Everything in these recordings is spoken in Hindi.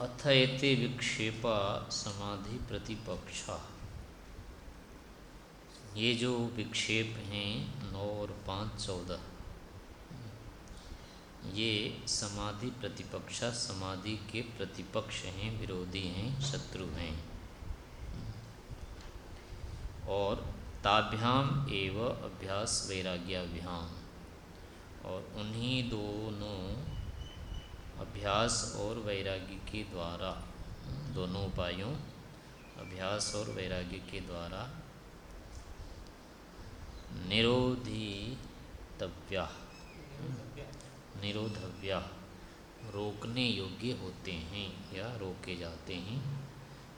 अथ एते विक्षेपा समाधि प्रतिपक्ष। ये जो विक्षेप हैं, नौ और पाँच चौदह, ये समाधि प्रतिपक्षा, समाधि के प्रतिपक्ष हैं, विरोधी हैं, शत्रु हैं। और ताभ्याम एव अभ्यास वैराग्याभ्याम। और उन्हीं दोनों अभ्यास और वैराग्य के द्वारा, दोनों उपायों, अभ्यास और वैराग्य के द्वारा, निरोधितव्या, निरोधव्या, रोकने योग्य होते हैं या रोके जाते हैं,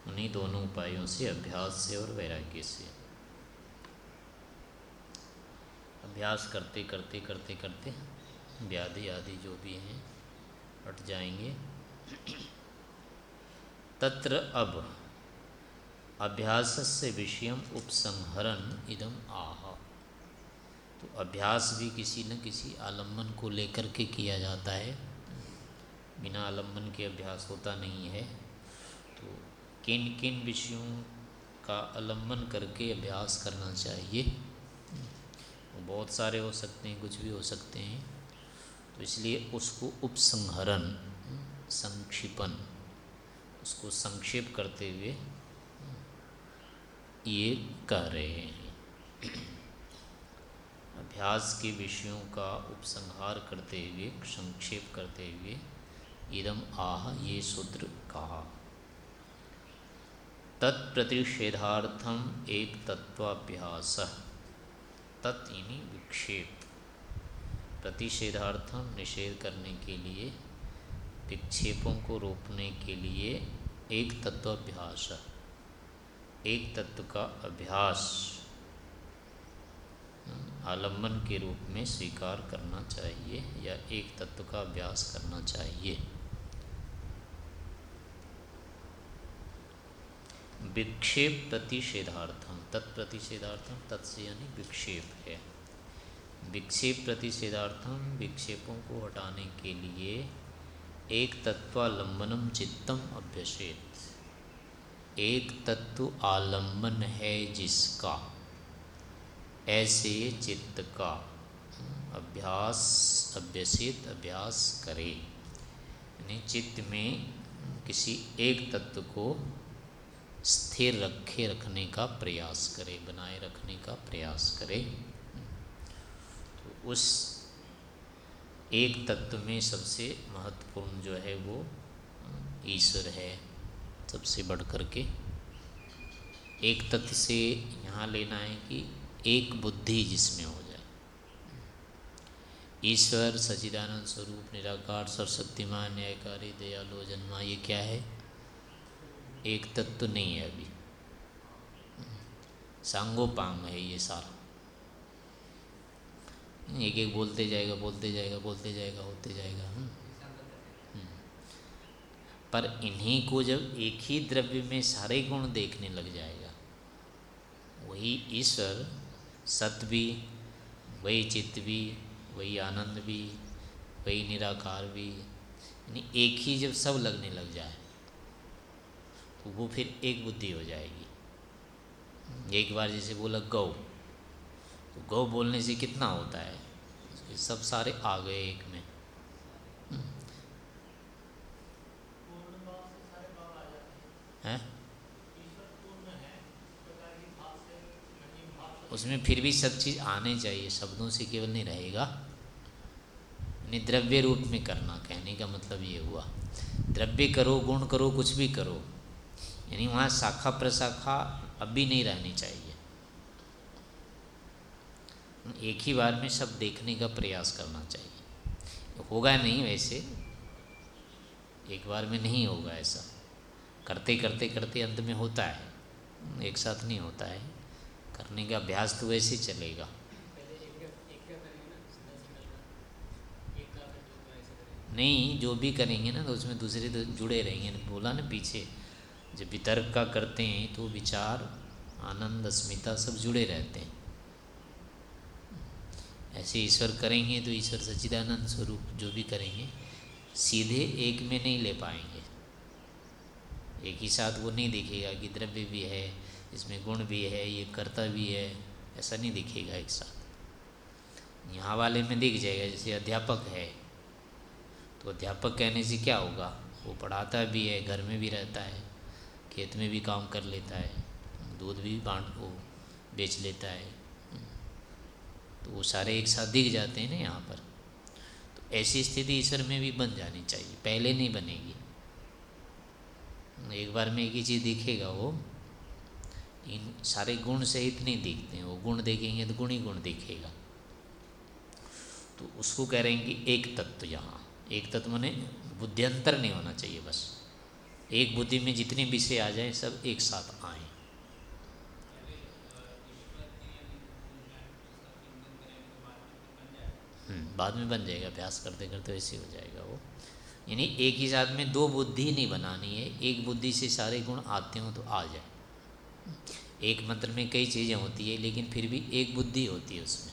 उन्हीं दोनों उपायों से, अभ्यास से और वैराग्य से। अभ्यास करते करते करते करते व्याधि आदि जो भी हैं हट जाएँगे। तत्र अब अभ्यास से विषय उपसंहरण इदम आह। तो अभ्यास भी किसी न किसी आलंबन को लेकर के किया जाता है। बिना आलंबन के अभ्यास होता नहीं है। तो किन किन विषयों का आलंबन करके अभ्यास करना चाहिए? बहुत सारे हो सकते हैं, कुछ भी हो सकते हैं। इसलिए उसको उपसंहरण, संक्षिपन, उसको संक्षेप करते हुए ये कह रहे हैं। अभ्यास के विषयों का उपसंहार करते हुए, संक्षेप करते हुए इदम आह ये सूत्र कहा। तत्प्रतिषेधार्थम एक तत्वाभ्यास तत् विक्षेप। प्रतिषेधार्थम निषेध करने के लिए, विक्षेपों को रोकने के लिए एक तत्वाभ्यास एक तत्व का अभ्यास, आलंबन के रूप में स्वीकार करना चाहिए या एक तत्व का अभ्यास करना चाहिए। विक्षेप प्रतिषेधार्थम, तत्प्रतिषेधार्थम तत्से यानी विक्षेप है। विक्षेप प्रतिषेधार्थम विक्षेपों को हटाने के लिए एक तत्वालंबनम चित्तम अभ्यसेत एक तत्व आलंबन है जिसका ऐसे चित्त का अभ्यास, अभ्यसित अभ्यास करे। यानी चित्त में किसी एक तत्व को स्थिर रखे रखने का प्रयास करे, बनाए रखने का प्रयास करे। उस एक तत्व में सबसे महत्वपूर्ण जो है वो ईश्वर है, सबसे बढ़ कर के एक तत्व से यहाँ लेना है कि एक बुद्धि जिसमें हो जाए। ईश्वर सचिदानंद स्वरूप, निराकार सरस्वतीमान न्यायकारी, दयालु, जन्मा, ये क्या है? एक तत्व नहीं है अभी। सांगोपांग है ये सारा। एक एक बोलते जाएगा बोलते जाएगा बोलते जाएगा, होते जाएगा हम्म। हम्म। पर इन्हीं को जब एक ही द्रव्य में सारे गुण देखने लग जाएगा, वही ईश्वर सत्य भी, वही चित्त भी, वही आनंद भी, वही निराकार भी, यानी एक ही जब सब लगने लग जाए तो वो फिर एक बुद्धि हो जाएगी एक बार जैसे बोला गौ गौ बोलने से कितना होता है? सब सारे आ गए एक में। उसमें फिर भी सब चीज़ आने चाहिए, शब्दों से केवल नहीं रहेगा। यानी द्रव्य रूप में करना, कहने का मतलब ये हुआ। द्रव्य करो, गुण करो, कुछ भी करो। यानी वहाँ शाखा प्रशाखा अब भी नहीं रहनी चाहिए। एक ही बार में सब देखने का प्रयास करना चाहिए। होगा नहीं वैसे। एक बार में नहीं होगा ऐसा। करते करते करते अंत में होता है। एक साथ नहीं होता है। करने का अभ्यास तो वैसे चलेगा। नहीं, जो भी करेंगे ना तो उसमें दूसरे तो जुड़े रहेंगे। बोला ना पीछे, जब वितर्क का करते हैं तो विचार, आनंद, अस्मिता सब जुड़े रहते हैं। ऐसे ईश्वर करेंगे तो ईश्वर सच्चिदानंद स्वरूप जो भी करेंगे, सीधे एक में नहीं ले पाएँगे। एक ही साथ वो नहीं दिखेगा कि द्रव्य भी है, इसमें गुण भी है, ये कर्ता भी है, ऐसा नहीं दिखेगा एक साथ। यहाँ वाले में दिख जाएगा, जैसे अध्यापक है तो अध्यापक कहने से क्या होगा? वो पढ़ाता भी है, घर में भी रहता है, खेत में भी काम कर लेता है, दूध भी बांट को बेच लेता है। तो वो सारे एक साथ दिख जाते हैं ना यहाँ पर। तो ऐसी स्थिति ईश्वर में भी बन जानी चाहिए, पहले नहीं बनेगी। एक बार में एक ही चीज़ दिखेगा वो। इन सारे गुण सहित नहीं दिखते हैं, वो गुण देखेंगे तो गुण ही गुण दिखेगा। तो उसको कह रहे हैं कि एक तत्व यहाँ, एक तत्व ने बुद्धियंतर नहीं होना चाहिए बस। एक बुद्धि में जितने विषय आ जाए सब एक साथ आए। बाद में बन जाएगा, अभ्यास करते करते वैसे हो जाएगा वो। यानी एक ही साथ में दो बुद्धि नहीं बनानी है, एक बुद्धि से सारे गुण आते हों तो आ जाए। एक मंत्र में कई चीज़ें होती है, लेकिन फिर भी एक बुद्धि होती है उसमें।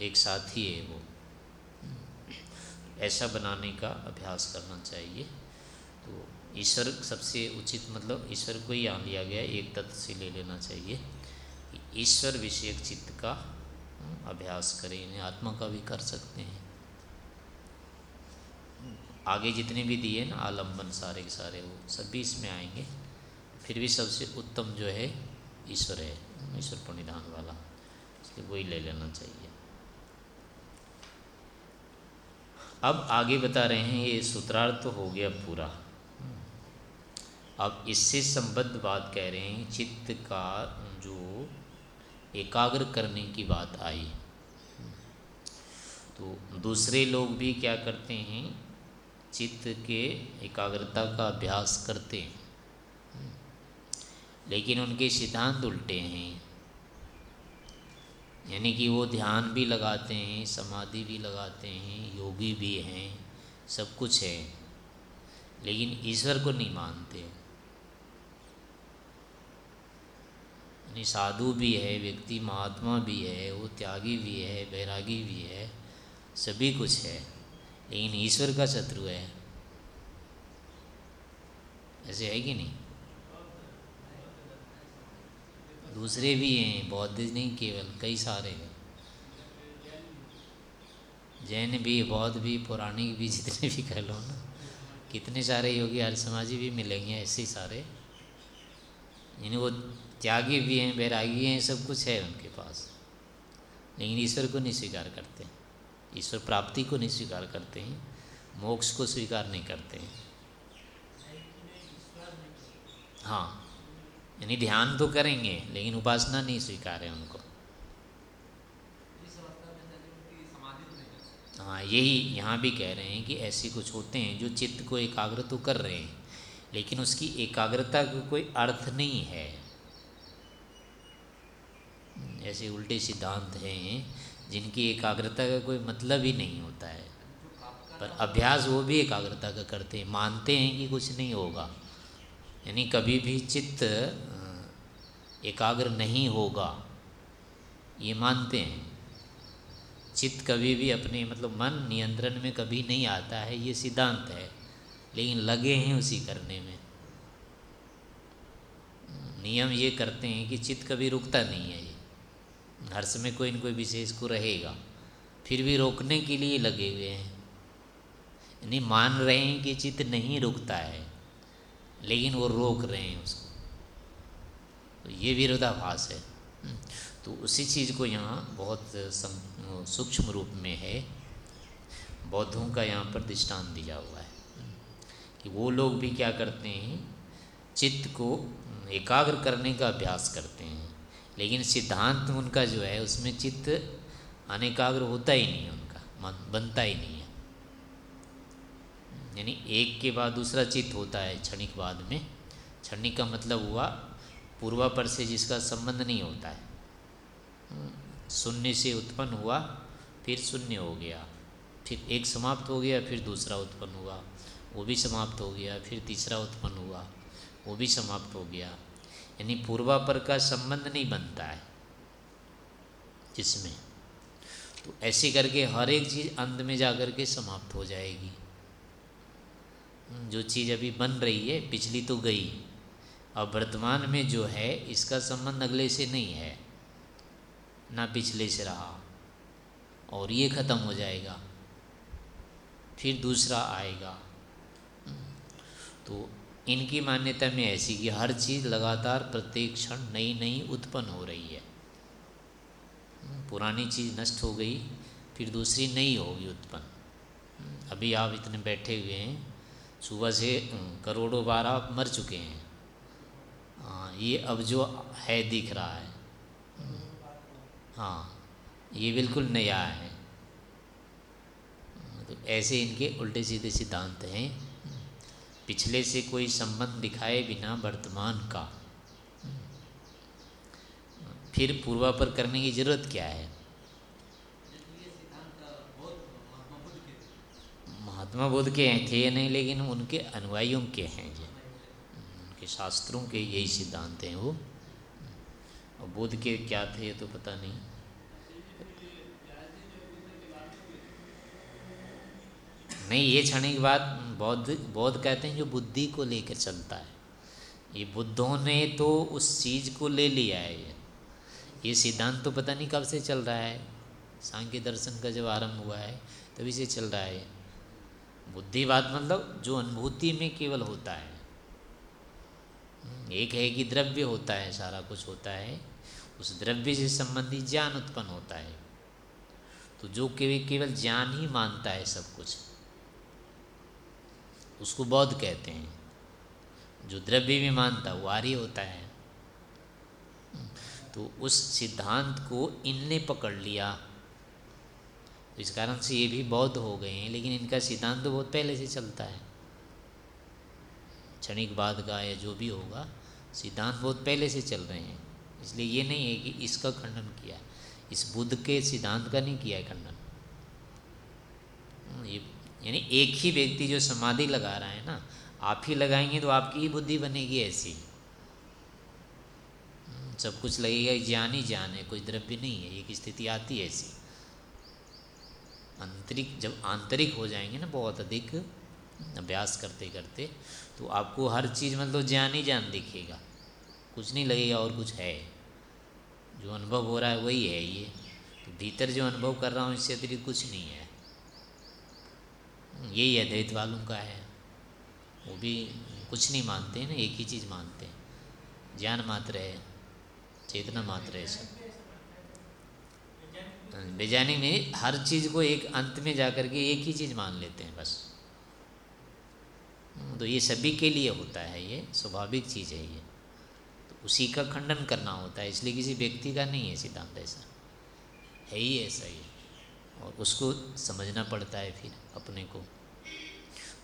एक साथ ही है वो। ऐसा बनाने का अभ्यास करना चाहिए। तो ईश्वर सबसे उचित मतलब ईश्वर को ही यहाँ लिया गया, एक तत्व से ले लेना चाहिए। ईश्वर विषयक चित्त का अभ्यास करें, इन्हें आत्मा का भी कर सकते हैं। आगे जितने भी दिए ना आलंबन सारे के सारे, वो सभी इसमें आएँगे। फिर भी सबसे उत्तम जो है, ईश्वर है, ईश्वर प्रणिधान वाला। इसलिए वही ले लेना चाहिए। अब आगे बता रहे हैं, ये सूत्रार्थ तो हो गया पूरा। अब इससे संबद्ध बात कह रहे हैं, चित्त का जो एकाग्र करने की बात आई। तो दूसरे लोग भी क्या करते हैं, चित्त के एकाग्रता का अभ्यास करते हैं। लेकिन उनके सिद्धांत उल्टे हैं। यानी कि वो ध्यान भी लगाते हैं, समाधि भी लगाते हैं, योगी भी हैं, सब कुछ है। लेकिन ईश्वर को नहीं मानते। यानी साधु भी है, व्यक्ति महात्मा भी है, वो त्यागी भी है, बैरागी भी है, सभी कुछ है, लेकिन ईश्वर का शत्रु है। ऐसे है कि नहीं? दूसरे भी हैं, बौद्ध नहीं, केवल कई सारे हैं। जैन भी, बौद्ध भी, पौराणिक भी, जितने भी कह लो ना, कितने सारे योगी हर समाजी भी मिलेंगे ऐसे ही सारे। यानी वो त्यागी भी हैं बैरागी हैं, सब कुछ है उनके पास। लेकिन ईश्वर को नहीं स्वीकार करते ईश्वर प्राप्ति को नहीं स्वीकार करते हैं, मोक्ष को स्वीकार नहीं करते हैं। हाँ यानी ध्यान तो करेंगे, लेकिन उपासना नहीं स्वीकार है उनको। हाँ यही यहाँ भी कह रहे हैं कि ऐसे कुछ होते हैं जो चित्त को एकाग्र तो कर रहे हैं, लेकिन उसकी एकाग्रता का को कोई अर्थ नहीं है। ऐसे उल्टे सिद्धांत हैं, जिनकी एकाग्रता का कोई मतलब ही नहीं होता है। पर अभ्यास वो भी एकाग्रता का करते हैं, मानते हैं कि कुछ नहीं होगा। यानी कभी भी चित्त एकाग्र नहीं होगा, ये मानते हैं। चित्त कभी भी अपने मतलब मन नियंत्रण में कभी नहीं आता है, ये सिद्धांत है, लेकिन लगे हैं उसी करने में। नियम ये करते हैं कि चित्त कभी रुकता नहीं है हर समय कोई न कोई विशेष को रहेगा, फिर भी रोकने के लिए लगे हुए हैं। यानी मान रहे हैं कि चित्त नहीं रुकता है, लेकिन वो रोक रहे हैं उसको। तो ये विरोधाभास है। तो उसी चीज़ को यहाँ बहुत सूक्ष्म रूप में है, बौद्धों का यहाँ पर दृष्टान दिया हुआ है, कि वो लोग भी क्या करते हैं, चित्त को एकाग्र करने का अभ्यास करते हैं। लेकिन सिद्धांत उनका जो है, उसमें चित्त अनेकाग्र होता ही नहीं है उनका, मन बनता ही नहीं है। यानी एक के बाद दूसरा चित्त होता है क्षणिक बाद में। क्षणिक का मतलब हुआ, पूर्वापर से जिसका संबंध नहीं होता है। शून्य से उत्पन्न हुआ, फिर शून्य हो गया, फिर एक समाप्त हो गया, फिर दूसरा उत्पन्न हुआ, वो भी समाप्त हो गया, फिर तीसरा उत्पन्न हुआ, वो भी समाप्त हो गया। यानी पूर्वापर का संबंध नहीं बनता है इसमें तो ऐसे करके हर एक चीज़ अंत में जा कर के समाप्त हो जाएगी। जो चीज़ अभी बन रही है, पिछली तो गई। अब वर्तमान में जो है, इसका संबंध अगले से नहीं है। ना पिछले से रहा। और ये ख़त्म हो जाएगा। फिर दूसरा आएगा। तो इनकी मान्यता में ऐसी कि हर चीज़ लगातार प्रत्येक क्षण नई नई उत्पन्न हो रही है। पुरानी चीज़ नष्ट हो गई, फिर दूसरी नई होगी उत्पन्न। अभी आप इतने बैठे हुए हैं, सुबह से करोड़ों बार आप मर चुके हैं। हाँ ये अब जो है दिख रहा है। हाँ ये बिल्कुल नया है। तो ऐसे इनके उल्टे सीधे सिद्धांत हैं। पिछले से कोई संबंध दिखाए बिना वर्तमान का। फिर पूर्वापर करने की ज़रूरत क्या है? महात्मा बुद्ध के हैं, थे नहीं, लेकिन उनके अनुयायियों के हैं ये उनके शास्त्रों के यही सिद्धांत हैं वो। और बुद्ध के क्या थे तो पता नहीं। नहीं, ये क्षणिक बात बौद्ध बौद्ध कहते हैं जो बुद्धि को लेकर चलता है। ये बुद्धों ने तो उस चीज़ को ले लिया है ये। सिद्धांत तो पता नहीं कब से चल रहा है। सांख्य दर्शन का जब आरंभ हुआ है, तभी से चल रहा है। बुद्धिवाद मतलब जो अनुभूति में केवल होता है। एक है कि द्रव्य होता है, सारा कुछ होता है। उस द्रव्य से संबंधित ज्ञान उत्पन्न होता है। तो जो केवल केवल ज्ञान ही मानता है सब कुछ। उसको बौद्ध कहते हैं। जो द्रव्य भी मानता वो आर्य होता है। तो उस सिद्धांत को इनने पकड़ लिया। तो इस कारण से ये भी बौद्ध हो गए हैं, लेकिन इनका सिद्धांत तो बहुत पहले से चलता है। क्षणिक बाद का या जो भी होगा, सिद्धांत बहुत पहले से चल रहे हैं। इसलिए ये नहीं है कि इसका खंडन किया। इस बुद्ध के सिद्धांत का नहीं किया है खंडन। ये यानी एक ही व्यक्ति जो समाधि लगा रहा है ना, आप ही लगाएँगे तो आपकी ही बुद्धि बनेगी ऐसी। सब कुछ लगेगा, ज्ञान ही ज्ञान है, कोई द्रव्य नहीं है, एक स्थिति आती है ऐसी। आंतरिक, जब आंतरिक हो जाएँगे ना बहुत अधिक, अभ्यास करते करते तो आपको हर चीज़ मतलब ज्ञान ही ज्ञान दिखेगा। कुछ नहीं लगेगा और कुछ है। जो अनुभव हो रहा है वही है ये। तो भीतर जो अनुभव कर रहा हूँ, इससे अतिरिक्त कुछ नहीं है। यही अद्वैत वालों का है। वो भी कुछ नहीं मानते हैं ना, एक ही चीज़ मानते हैं। ज्ञान मात्र है, चेतना मात्र है सब। डिज़ाइनिंग में हर चीज़ को एक अंत में जाकर के एक ही चीज़ मान लेते हैं बस। तो ये सभी के लिए होता है ये, स्वाभाविक चीज़ है ये। तो उसी का खंडन करना होता है, इसलिए किसी व्यक्ति का नहीं है सिद्धांत ऐसा। है ही ऐसा ही। और उसको समझना पड़ता है फिर अपने को।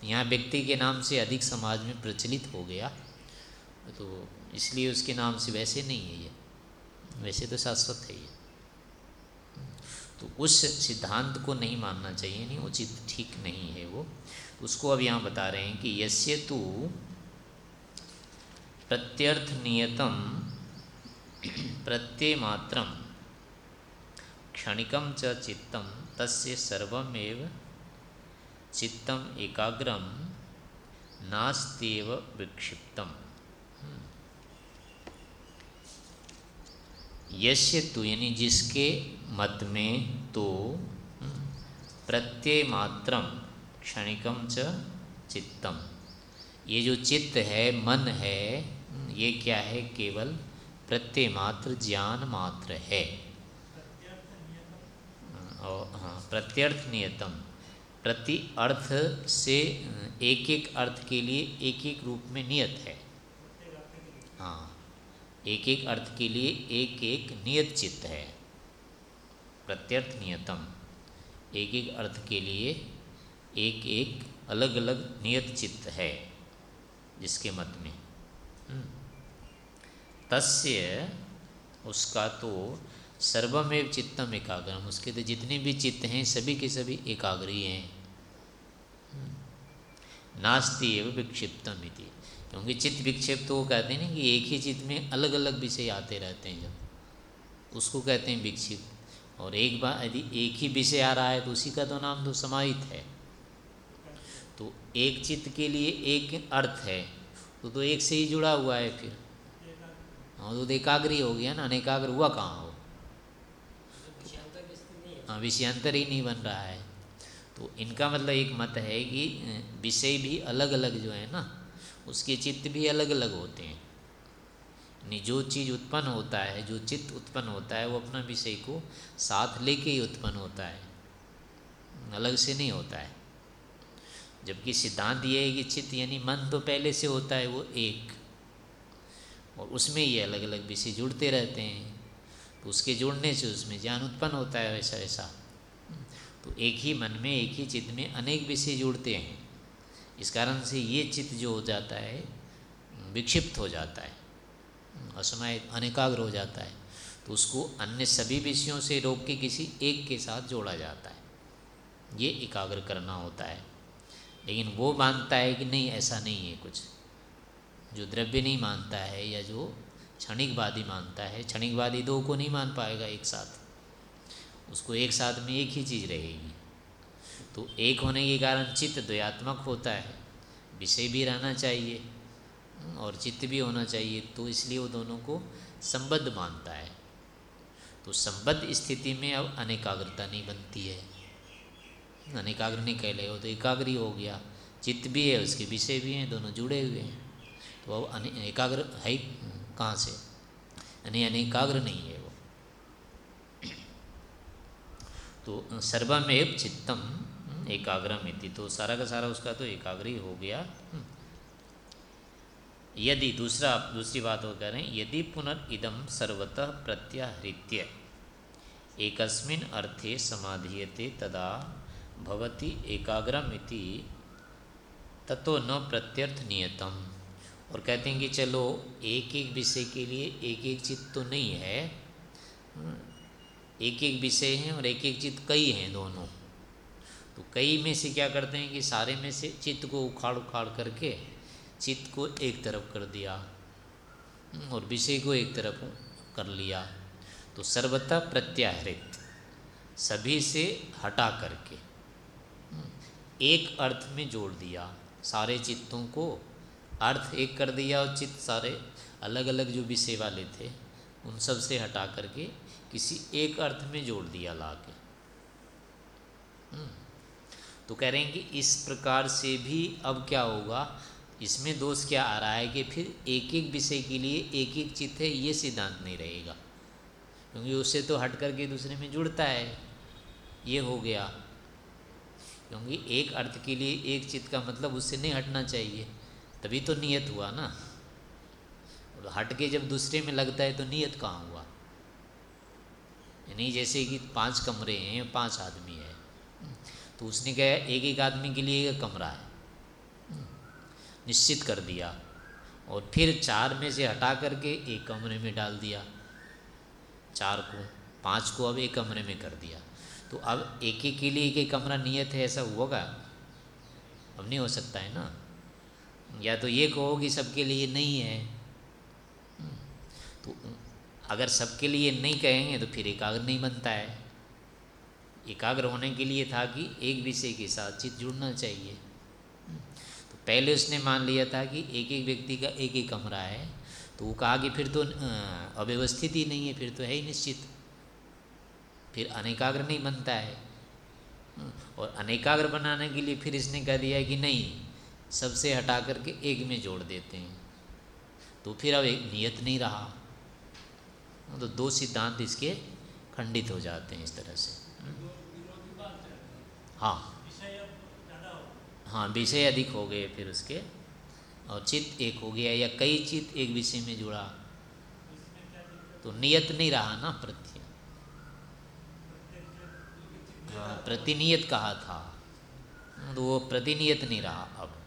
यहाँ व्यक्ति के नाम से अधिक समाज में प्रचलित हो गया तो इसलिए उसके नाम से वैसे नहीं है ये। वैसे तो शाश्वत है ये। तो उस सिद्धांत को नहीं मानना चाहिए, नहीं उचित ठीक नहीं है वो। उसको अब यहाँ बता रहे हैं कि यस्य तो प्रत्यर्थ नियतम प्रत्ययमात्रम क्षणिकम च चित्तम। तस्य सर्वमेव चित्तम एकाग्रम नास्तेव विक्षिप्तम। यश्य तु यानी जिसके मत में तो प्रत्यय मात्रम क्षणिकम च चित्तम। ये जो चित्त है, मन है ये क्या है, केवल प्रत्यय मात्र ज्ञान मात्र है। और हाँ प्रत्यर्थ नियतम प्रति अर्थ से एक एक अर्थ के लिए एक एक रूप में नियत है। हाँ एक एक अर्थ के लिए एक एक नियत चित्त है। प्रत्यर्थ नियतम एक एक अर्थ के लिए एक एक अलग अलग नियत चित्त है, जिसके मत में। हम्म। तस्य, उसका तो सर्वमेव चित्तम एकाग्रम। उसके तो जितने भी चित्त हैं, सभी के सभी एकाग्री हैं। नास्ती एवं विक्षिप्तम इति। क्योंकि चित्त विक्षेप तो वो कहते हैं ना कि एक ही चित्त में अलग अलग विषय आते रहते हैं जब। उसको कहते हैं विक्षिप्त। और एक बार यदि एक ही विषय आ रहा है तो उसी का तो नाम तो समाहित है। तो एक चित्त के लिए एक अर्थ है। तो तो एक से ही जुड़ा हुआ है फिर। हाँ तो एकाग्री हो गया ना अनेकाग्र हुआ कहाँ हाँ विषयांतर ही नहीं बन रहा है। तो इनका मतलब एक मत है कि विषय भी अलग अलग जो है ना, उसके चित्त भी अलग अलग होते हैं। यानी जो चीज़ उत्पन्न होता है, जो चित्त उत्पन्न होता है, वो अपना विषय को साथ लेके ही उत्पन्न होता है। अलग से नहीं होता है। जबकि सिद्धांत ये है कि चित्त यानी मन तो पहले से होता है, वो एक। और उसमें ये अलग अलग विषय जुड़ते रहते हैं। उसके जुड़ने से उसमें ज्ञान उत्पन्न होता है वैसा वैसा। तो एक ही मन में, एक ही चित्त में अनेक विषय जुड़ते हैं। इस कारण से ये चित्त जो हो जाता है, विक्षिप्त हो जाता है, असमय, अनेकाग्र हो जाता है। तो उसको अन्य सभी विषयों से रोक के किसी एक के साथ जोड़ा जाता है। ये एकाग्र करना होता है। लेकिन वो मानता है कि नहीं, ऐसा नहीं है कुछ। जो द्रव्य नहीं मानता है या जो क्षणिकवादी मानता है, क्षणिकवादी दो को नहीं मान पाएगा एक साथ। उसको एक साथ में एक ही चीज़ रहेगी। तो एक होने के कारण चित्त द्वयात्मक होता है, विषय भी रहना चाहिए और चित्त भी होना चाहिए तो इसलिए वो दोनों को संबद्ध मानता है। तो संबद्ध स्थिति में अब अनेकाग्रता नहीं बनती है। अनेकाग्र नहीं कह ले तो एकाग्री हो गया। चित्त भी है, उसके विषय भी हैं, दोनों जुड़े हुए हैं। तो अब एकाग्र है कहाँ से? यानी अनेकाग्र नहीं है वो। तो सर्वमेव चित्तम एकाग्रम इति। तो सारा का सारा उसका तो एकाग्र ही हो गया। यदि दूसरा, दूसरी बात वो कह रहे हैं, यदि पुनर्दम सर्वतः प्रत्याहृत्य, एकस्मिन अर्थे समाधीयते तदा भवति एकाग्रमिति तत्व न प्रत्यर्थ नियतम और कहते हैं कि चलो, एक एक विषय के लिए एक एक चित्त तो नहीं है। एक एक विषय हैं और एक एक चित्त कई हैं दोनों। तो कई में से क्या करते हैं कि सारे में से चित्त को उखाड़ उखाड़ करके चित्त को एक तरफ़ कर दिया और विषय को एक तरफ़ कर लिया। तो सर्वथा प्रत्याहृत, सभी से हटा करके एक अर्थ में जोड़ दिया सारे चित्तों को। अर्थ एक कर दिया और चित्त सारे अलग अलग जो विषय वाले थे उन सबसे हटा करके किसी एक अर्थ में जोड़ दिया ला के हम्म, तो कह रहे हैं कि इस प्रकार से भी अब क्या होगा? इसमें दोष क्या आ रहा है कि फिर एक एक विषय के लिए एक एक चित्त है ये सिद्धांत नहीं रहेगा। क्योंकि उससे तो हट करके दूसरे में जुड़ता है। ये हो गया। क्योंकि एक अर्थ के लिए एक चित्त का मतलब उससे नहीं हटना चाहिए। तभी तो नियत हुआ ना। और हट के जब दूसरे में लगता है तो नियत कहाँ हुआ? यानी जैसे कि पाँच कमरे हैं पाँच आदमी है। तो उसने कहा एक एक आदमी के लिए एक कमरा है। निश्चित कर दिया। और फिर चार में से हटा करके एक कमरे में डाल दिया। चार को, पाँच को अब एक कमरे में कर दिया। तो अब एक एक के लिए एक एक कमरा नियत है, ऐसा होगा? अब नहीं हो सकता है ना। या तो ये कहो कि सबके लिए नहीं है। तो अगर सबके लिए नहीं कहेंगे तो फिर एकाग्र नहीं बनता है। एकाग्र होने के लिए था कि एक विषय के साथ चित जुड़ना चाहिए। तो पहले उसने मान लिया था कि एक एक व्यक्ति का एक एक कमरा है। तो वो कहा कि फिर तो अव्यवस्थित ही नहीं है, फिर तो है ही निश्चित। फिर अनेकाग्र नहीं बनता है। और अनेकाग्र बनाने के लिए फिर इसने कह दिया कि नहीं सबसे हटा करके एक में जोड़ देते हैं। तो फिर अब एक नियत नहीं रहा। तो दो सिद्धांत इसके खंडित हो जाते हैं इस तरह से। हाँ। हाँ विषय अधिक हो गए फिर उसके। और चित्त एक हो गया या कई चित्त एक विषय में जुड़ा। तो नियत नहीं रहा ना प्रत्यय। हाँ प्रतिनियत कहा था। तो वो प्रतिनियत नहीं रहा अब।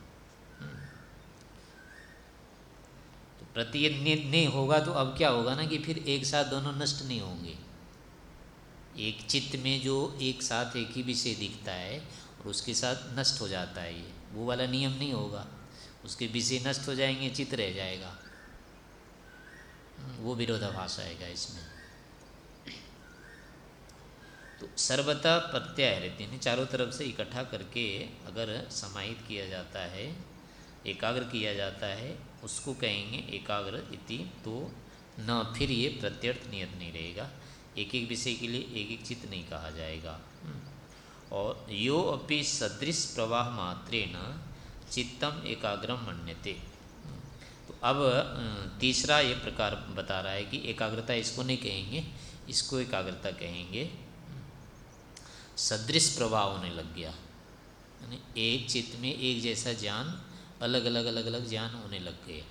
प्रतिनिध नहीं होगा तो अब क्या होगा ना कि फिर एक साथ दोनों नष्ट नहीं होंगे। एक चित्त में जो एक साथ एक ही विषय दिखता है और उसके साथ नष्ट हो जाता है ये, वो वाला नियम नहीं होगा। उसके विषय नष्ट हो जाएँगे, चित्त रह जाएगा। वो विरोधाभास आएगा इसमें। तो सर्वता प्रत्यय रहते हैं, चारों तरफ़ से इकट्ठा करके अगर समाहित किया जाता है, एकाग्र किया जाता है उसको कहेंगे एकाग्र इति तो न, फिर ये प्रत्यर्थ नियत नहीं रहेगा। एक एक विषय के लिए एक एक चित्त नहीं कहा जाएगा। हम्म। और यो अपि सदृश प्रवाह मात्रेण चित्तम एकाग्रम मन्यते। तो अब तीसरा ये प्रकार बता रहा है कि एकाग्रता इसको नहीं कहेंगे, इसको एकाग्रता कहेंगे। सदृश प्रवाह होने लग गया। यानी एक चित्त में एक जैसा ज्ञान अलग अलग अलग अलग ज्ञान होने लग गए।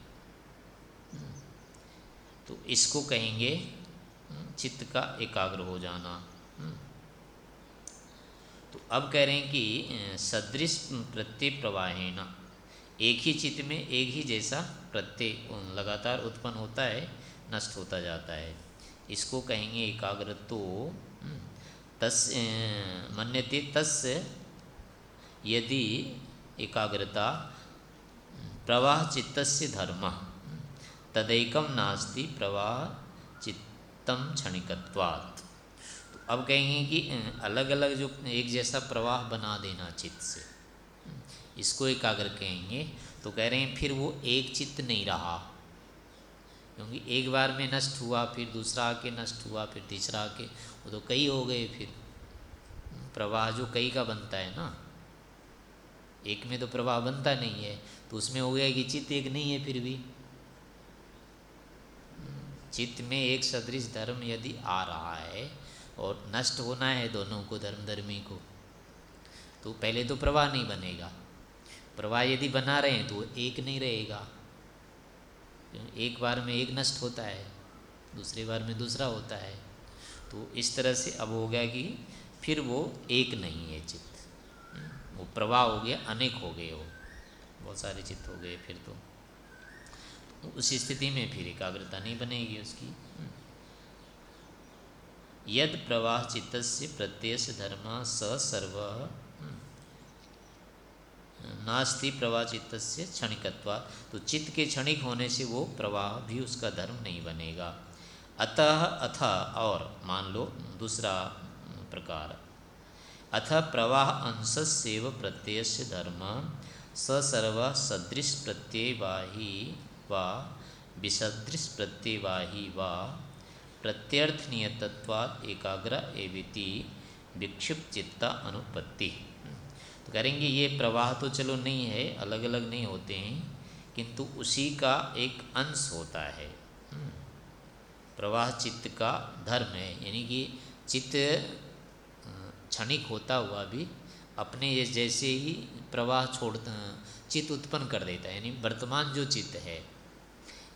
तो इसको कहेंगे, चित्त का एकाग्र हो जाना। तो अब कह रहे हैं कि, सदृश प्रत्यय प्रवाहेना। एक ही चित्त में, एक ही जैसा प्रत्यय, लगातार उत्पन्न होता है, नष्ट होता जाता है। इसको कहेंगे एकाग्र तो तस् मन्यते तस्, यदि एकाग्रता प्रवाह चित्तस्य धर्म। तदैकम नास्ति प्रवाह चित्तम क्षणिकत्वात्। तो अब कहेंगे कि अलग अलग जो एक जैसा प्रवाह बना देना चित्त से। इसको एकाग्र कहेंगे तो कह रहे हैं, फिर वो एक चित्त नहीं रहा। क्योंकि एक बार में नष्ट हुआ, फिर दूसरा आके नष्ट हुआ, फिर तीसरा आके, वो तो कई हो गए फिर। प्रवाह जो कई का बनता है ना। एक में तो प्रवाह बनता नहीं है। तो उसमें हो गया कि चित्त एक नहीं है फिर भी। चित्त में एक सदृश धर्म यदि आ रहा है और नष्ट होना है दोनों को धर्म धर्मी को तो पहले तो प्रवाह नहीं बनेगा। प्रवाह यदि बना रहे हैं तो एक नहीं रहेगा। एक बार में एक नष्ट होता है, दूसरी बार में दूसरा होता है। तो इस तरह से अब हो गया कि फिर वो एक नहीं है चित्त। वो प्रवाह हो गया, अनेक हो गए वो बहुत सारे चित्त हो गए, फिर तो। उस स्थिति में फिर एकाग्रता नहीं बनेगी उसकी। यद प्रवाह चित्त से प्रत्यय धर्म स सर्व। नास्ति प्रवाह चित्त से क्षणिकत्वा तो चित्त के क्षणिक होने से वो प्रवाह भी उसका धर्म नहीं बनेगा। अतः अथ और मान लो, दूसरा प्रकार। अथ प्रवाह अंश सेव प्रत्यय धर्म। सर्व सदृश प्रत्ययवाही व विसदृश प्रत्ययवाही व प्रत्यर्थनीयतत्वात् एकाग्र एविति विक्षिप्त चित्ता अनुपत्ति। तो करेंगे ये प्रवाह तो चलो नहीं है अलग अलग नहीं होते हैं, किंतु उसी का एक अंश होता है। प्रवाह चित्त का धर्म है, यानी कि चित्त क्षणिक होता हुआ भी अपने जैसे ही प्रवाह छोड़ चित्त उत्पन्न कर देता है, यानी वर्तमान जो चित्त है,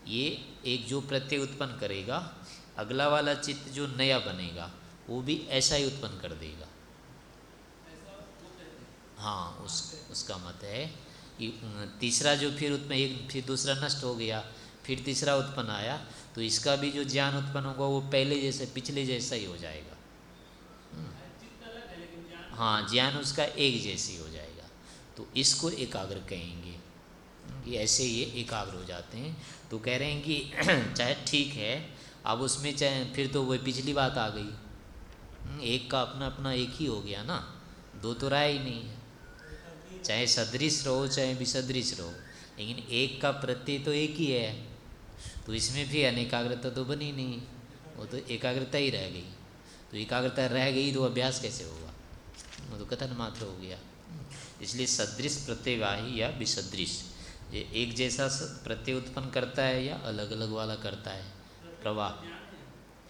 ये एक जो प्रत्यय उत्पन्न करेगा, अगला वाला चित्त जो नया बनेगा, वो भी ऐसा ही उत्पन्न कर देगा। हाँ उस, उसका मत है तीसरा जो फिर उत्पन्न एक, फिर दूसरा नष्ट हो गया, फिर तीसरा उत्पन्न आया तो इसका भी जो ज्ञान उत्पन्न होगा, वो पहले जैसे, पिछले जैसा ही हो जाएगा। हाँ ज्ञान उसका एक जैसी हो तो इसको एकाग्र कहेंगे। कि ऐसे ये एकाग्र हो जाते हैं। तो कह रहे हैं कि चाहे ठीक है अब उसमें चाहे फिर तो वही पिछली बात आ गई। हम्म, एक का अपना अपना एक ही हो गया ना। दो तो राय ही नहीं है। चाहे सदृश रहो चाहे विसदृश रहो लेकिन एक का प्रत्यय तो एक ही है। तो इसमें भी अनेकाग्रता तो बनी नहीं। वो तो एकाग्रता ही रह गई। तो एकाग्रता रह गई तो अभ्यास कैसे होगा? वो तो कथन मात्र हो गया। इसलिए सदृश प्रत्ययवाही या विसदृश। ये एक जैसा प्रत्यय उत्पन्न करता है या अलग अलग वाला करता है? प्रवाह।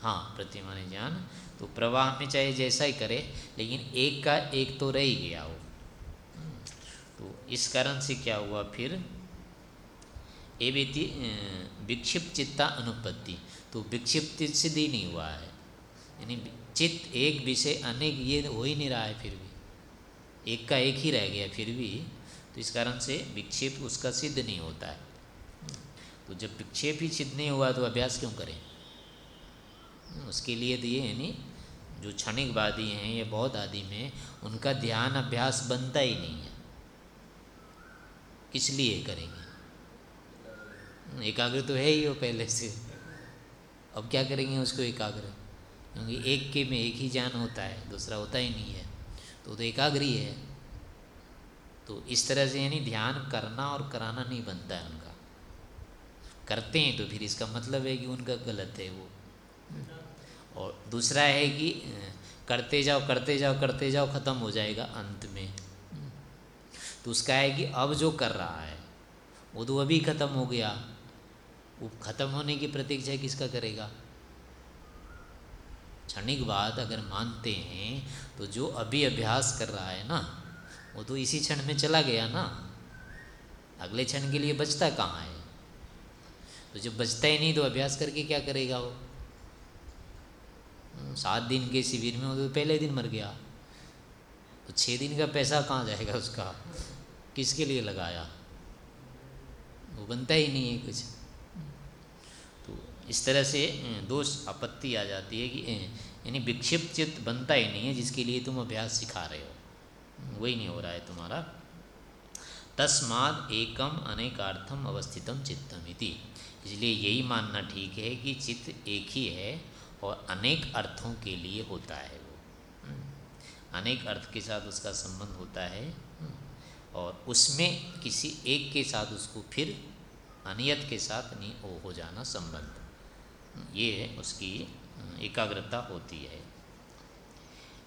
हाँ प्रतिमानी ज्ञान तो प्रवाह में चाहे जैसा ही करे, लेकिन एक का एक तो रह गया वो तो इस कारण से क्या हुआ फिर? एवेति विक्षिप्त चित्ता अनुपत्ति। तो विक्षिप्त सिद्धि नहीं हुआ है। यानी चित्त एक विषय, अनेक, ये हो ही नहीं रहा है फिर भी। एक का एक ही रह गया फिर भी तो इस कारण से विक्षेप उसका सिद्ध नहीं होता है। तो जब विक्षेप ही सिद्ध नहीं हुआ तो अभ्यास क्यों करें? उसके लिए तो ये यानी जो क्षणिकवादी हैं ये बहुत आदि में, उनका ध्यान अभ्यास बनता ही नहीं है। किस लिए करेंगे? एकाग्र तो है ही वो पहले से। अब क्या करेंगे उसको एकाग्र? क्योंकि एक के में एक ही ज्ञान होता है, दूसरा होता ही नहीं है। तो तो एकाग्री है। तो इस तरह से यानी ध्यान करना और कराना नहीं बनता है उनका। करते हैं तो फिर इसका मतलब है कि उनका गलत है वो। और दूसरा है कि करते जाओ करते जाओ करते जाओ ख़त्म हो जाएगा अंत में। तो उसका है कि अब जो कर रहा है, वो तो अभी ख़त्म हो गया। वो ख़त्म होने की प्रतीक्षा किसका करेगा? क्षणिक बात अगर मानते हैं तो जो अभी अभ्यास कर रहा है ना वो तो इसी क्षण में चला गया ना। अगले क्षण के लिए बचता कहाँ है? तो जब बचता ही नहीं तो अभ्यास करके क्या करेगा वो? हम्म, सात दिन के शिविर में वो तो पहले दिन मर गया। तो छः दिन का पैसा कहाँ जाएगा उसका? किसके लिए लगाया? वो बनता ही नहीं है कुछ। तो इस तरह से दोष आपत्ति आ जाती है कि यानी विक्षिप्त चित्त बनता ही नहीं है जिसके लिए तुम अभ्यास सिखा रहे हो। वही नहीं हो रहा है तुम्हारा। तस्माद एकम अनेकार्थम अवस्थितम चित्तम इति। इसलिए यही मानना ठीक है कि चित्त एक ही है और अनेक अर्थों के लिए होता है वो। अनेक अर्थ के साथ उसका संबंध होता है और उसमें किसी एक के साथ उसको फिर अनियत के साथ नहीं हो, जाना संबंध। ये है उसकी एकाग्रता होती है।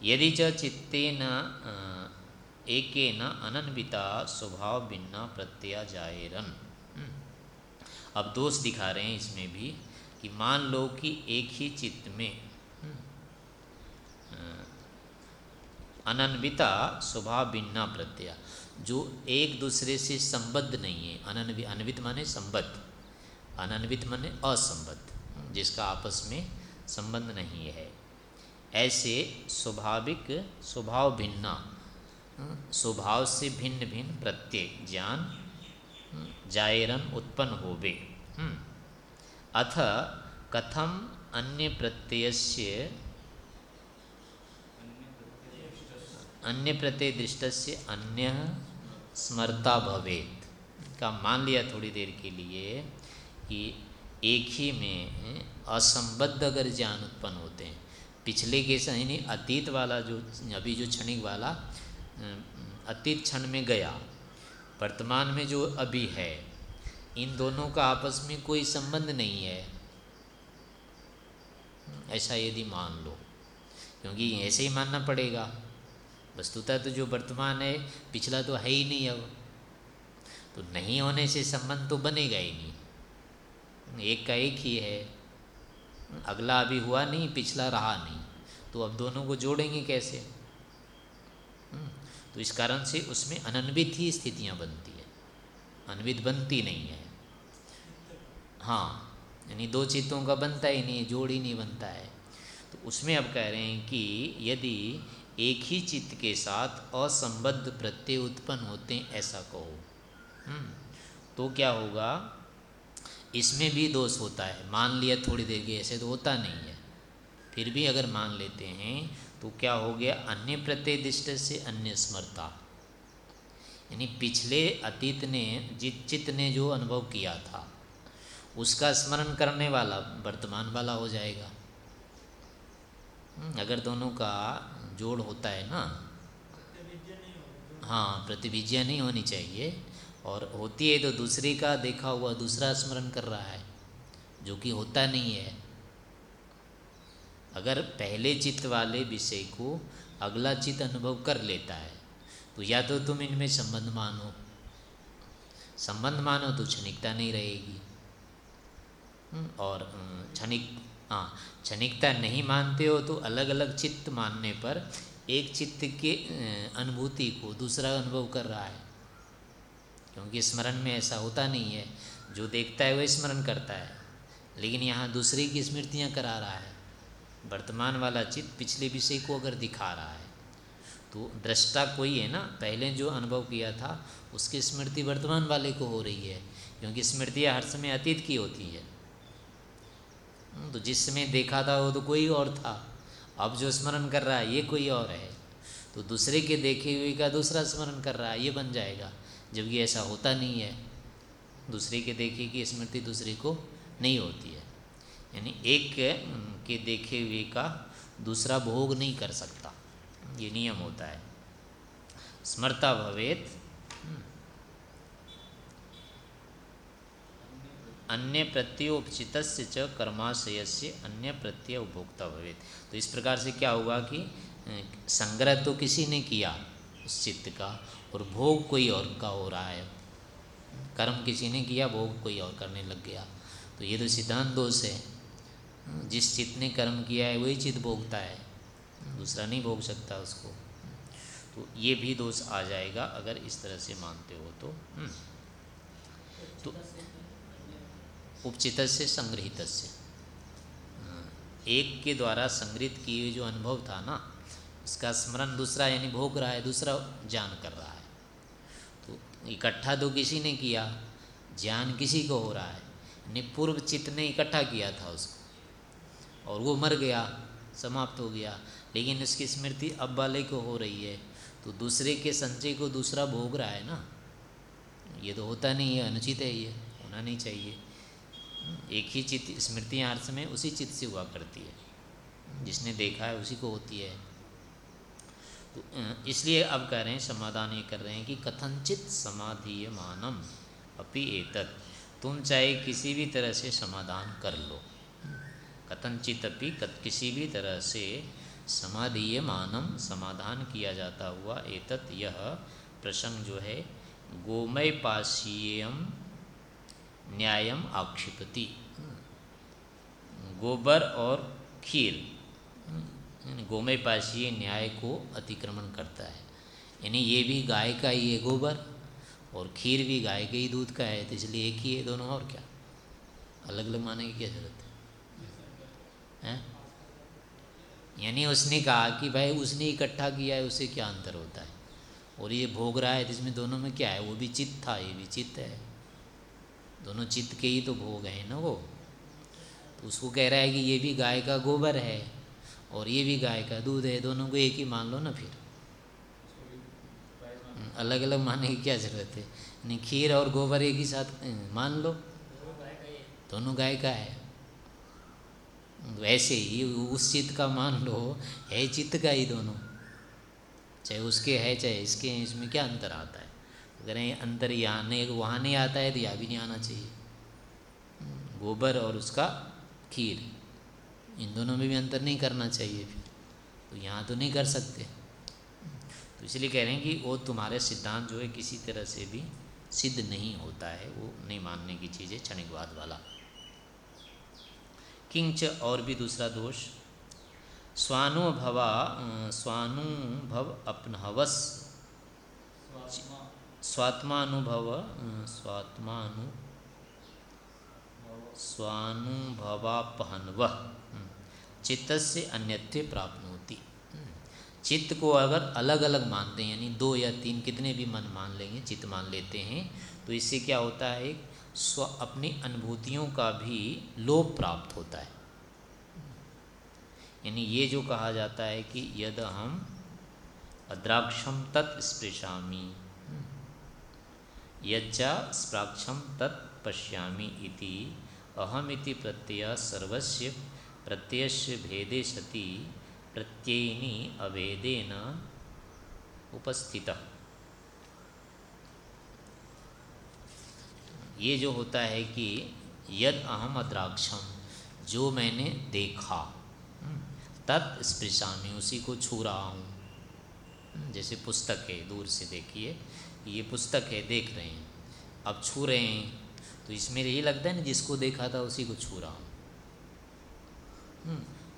यदि च चित्ते न एक न अनन्विता स्वभाव भिन्ना प्रत्यय जायरन अब दोष दिखा रहे हैं इसमें भी कि मान लो कि एक ही चित्त में अनन्विता स्वभाव भिन्ना प्रत्यय, जो एक दूसरे से संबद्ध नहीं है। अनन्वि अनवित माने संबद्ध, अनन्वित माने असंबद्ध, जिसका आपस में संबंध नहीं है। ऐसे स्वाभाविक स्वभाव भिन्ना स्वभाव से भिन्न भिन्न प्रत्यय ज्ञान जायरन उत्पन्न होवे अथ कथम अन्य प्रत्ययस्य, अन्य प्रत्यय दृष्ट से अन्य स्मरता भवेत। का मान लिया थोड़ी देर के लिए कि एक ही में असंबद्ध अगर ज्ञान उत्पन्न होते हैं। पिछले के यानी अतीत वाला जो, अभी जो क्षणिक वाला अतीत क्षण में गया, वर्तमान में जो अभी है, इन दोनों का आपस में कोई संबंध नहीं है। ऐसा यदि मान लो, क्योंकि ऐसे ही मानना पड़ेगा। वस्तुतः तो जो वर्तमान है, पिछला तो है ही नहीं अब। तो नहीं होने से संबंध तो बनेगा ही नहीं। एक का एक ही है। अगला अभी हुआ नहीं पिछला रहा नहीं। तो अब दोनों को जोड़ेंगे कैसे? हम्म, तो इस कारण से उसमें अनन्वित ही स्थितियाँ बनती है। अनवित बनती नहीं है। हाँ यानी दो चित्तों का बनता ही नहीं जोड़ ही नहीं बनता है। तो उसमें अब कह रहे हैं कि यदि एक ही चित्त के साथ असंबद्ध प्रत्यय उत्पन्न होते हैं ऐसा कहो। हम्म, तो क्या होगा? इसमें भी दोष होता है। मान लिया थोड़ी देर के ऐसे तो होता नहीं है। फिर भी अगर मान लेते हैं तो क्या हो गया? अन्य प्रत्यय दृष्ट से अन्य स्मरता। यानी पिछले अतीत ने जित चित्त ने जो अनुभव किया था उसका स्मरण करने वाला वर्तमान वाला हो जाएगा। हम्म, अगर दोनों का जोड़ होता है ना। हाँ प्रतिविज्ञा नहीं होनी चाहिए। और होती है तो दूसरे का देखा हुआ दूसरा स्मरण कर रहा है जो कि होता नहीं है। अगर पहले चित्त वाले विषय को अगला चित्त अनुभव कर लेता है तो या तो तुम इनमें संबंध मानो। संबंध मानो तो क्षणिकता नहीं रहेगी। हम्म, और क्षणिक हाँ क्षणिकता नहीं मानते हो तो अलग अलग चित्त मानने पर एक चित्त के अनुभूति को दूसरा अनुभव कर रहा है। क्योंकि स्मरण में ऐसा होता नहीं है। जो देखता है, वह स्मरण करता है। लेकिन यहाँ दूसरे की स्मृतियाँ करा रहा है। वर्तमान वाला चित्त पिछले विषय को अगर दिखा रहा है तो दृष्टा कोई है ना, पहले जो अनुभव किया था, उसकी स्मृति वर्तमान वाले को हो रही है। क्योंकि स्मृतियाँ हर समय अतीत की होती है। तो जिस समय देखा था, वो तो कोई और था। अब जो स्मरण कर रहा है, ये कोई और है। तो दूसरे के देखे हुए का दूसरा स्मरण कर रहा है, ये बन जाएगा। जबकि ऐसा होता नहीं है। दूसरे के देखे की स्मृति दूसरे को नहीं होती है। यानी एक के देखे हुए का दूसरा भोग नहीं कर सकता। ये नियम होता है। स्मरता भवेत। अन्य प्रत्यय उपचित च कर्माशय से अन्य प्रत्यय उपभोक्ता भवेत। तो इस प्रकार से क्या हुआ कि संग्रह तो किसी ने किया उस चित्त का और भोग कोई और का हो रहा है। कर्म किसी ने किया, भोग कोई और करने लग गया। तो ये तो सिद्धांत दोष है। जिस चित्त ने कर्म किया है, वही चित्त भोगता है। दूसरा नहीं भोग सकता उसको। तो ये भी दोष आ जाएगा अगर इस तरह से मानते हो तो। हम्म। तो उपचित से संग्रहित से एक के द्वारा संग्रहित किए जो अनुभव था ना, उसका स्मरण दूसरा यानी भोग रहा है, दूसरा ज्ञान कर रहा है। इकट्ठा तो किसी ने किया, ज्ञान किसी को हो रहा है। यानी पूर्व चित्त ने इकट्ठा किया था उसको। और वो मर गया, समाप्त हो गया। लेकिन उसकी स्मृति अब वाले को हो रही है। तो दूसरे के संचय को दूसरा भोग रहा है ना? ये तो होता नहीं है, अनुचित है ये, होना नहीं चाहिए। एक ही चित्त, स्मृति अर्थ में उसी चित्त से हुआ करती है। जिसने देखा है उसी को होती है। इसलिए अब कह रहे हैं, समाधान ये कर रहे हैं कि कथनचित समाधीय मानम अपि एतत्। तुम चाहे किसी भी तरह से समाधान कर लो। कथनचित अपि किसी भी तरह से समाधीय मानम समाधान किया जाता हुआ एतत्, यह प्रसंग जो है गोमय पाशीयम न्यायम आक्षिपति। गोबर और खीर। गोमय पाशीय न्याय को अतिक्रमण करता है। यानी ये भी गाय का ही है गोबर और खीर भी गाय के ही दूध का है तो इसलिए एक ही है दोनों और क्या? अलग अलग माने की क्या ज़रूरत है, है? यानी उसने कहा कि भाई उसने इकट्ठा किया है उसे क्या अंतर होता है? और ये भोग रहा है जिसमें दोनों में क्या है? वो भी चित्त था ये भी चित्त है। दोनों चित्त के ही तो भोग हैं ना वो। तो उसको कह रहा है कि ये भी गाय का गोबर है। और ये भी गाय का दूध है, दोनों को एक ही मान लो ना फिर। अलग अलग मानने की क्या ज़रूरत है? नहीं, खीर और गोबर एक ही साथ मान लो। दोनों गाय का है। वैसे ही उस चित्त का मान लो, है चित्त का ही दोनों। चाहे उसके है, चाहे इसके हैं, इसमें क्या अंतर आता है? अगर अंतर यहाँ नहीं वहाँ नहीं आता है तो यहाँ भी नहीं आना चाहिए। गोबर और उसका खीर। इन दोनों में भी अंतर नहीं करना चाहिए फिर। तो यहाँ तो नहीं कर सकते। तो इसलिए कह रहे हैं कि वो तुम्हारे सिद्धांत जो है किसी तरह से भी सिद्ध नहीं होता है वो नहीं मानने की चीज़ है क्षणिकवाद वाला। किंच और भी दूसरा दोष स्वानुभवा स्वानुभव अपनहवस। स्वात्मानुभव स्वात्मानु स्वानुभवापहनव। चित्त से अन्यत्व प्राप्त होती चित्त को अगर अलग अलग मानते हैं, यानी दो या तीन कितने भी मन मान लेंगे, चित्त मान लेते हैं तो इससे क्या होता है स्व अपनी अनुभूतियों का भी लोभ प्राप्त होता है। यानी ये जो कहा जाता है कि यद हम अद्राक्षम तत्स्पृशामी यज्जा स्प्राक्षम तत् पश्यामी इति अहमिति प्रत्यय सर्वस्य प्रत्ययस्य भेदे सति प्रत्ययिनी अभेदेन उपस्थित। ये जो होता है कि यद अहम अद्राक्षम जो मैंने देखा तत् स्पृशामी उसी को छू रहा हूँ। जैसे पुस्तक है दूर से देखिए ये पुस्तक है देख रहे हैं। अब छू रहे हैं तो इसमें यही लगता है ना जिसको देखा था उसी को छू रहा हूँ। हम्म,